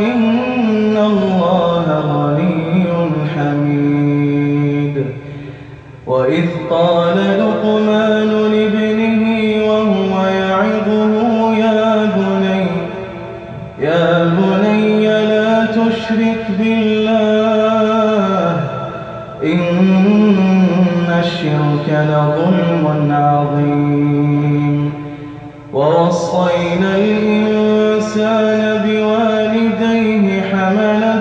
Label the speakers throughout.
Speaker 1: فإن الله غني حميد وإذ قال لقمان لابنه وهو يعظه يا بني يا بني لا تشرك بالله إن الشرك لظلم عظيم ووصينا الإنسان بوالديه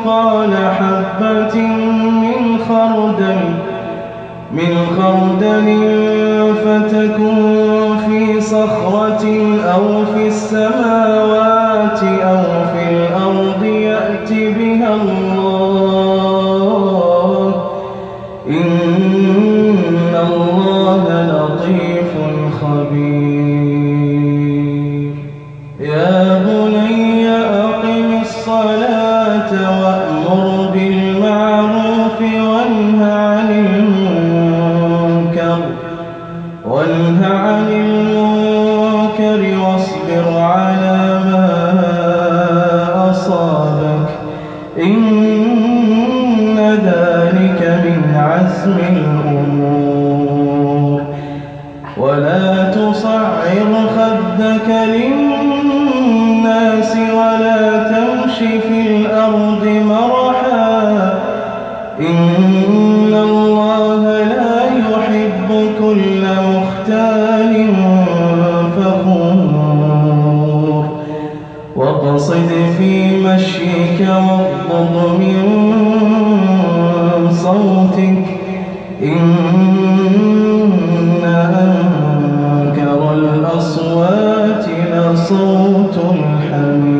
Speaker 1: مثقال حبة من خردل من خردل فتكن في صخرة أو في السماوات أو في الأرض يأت بها الله. إن الله لطيف خبير. وأمر بالمعروف وانه عن المنكر. وانه عن المنكر واصبر على ما أصابك. إن ذلك من عزم الأمور. ولا تصعر خدك للناس في الأرض مرحا. إن الله لا يحب كل مختال فخور. واقصد في مشيك من صوتك. إن أنكر الأصوات لصوت الحمير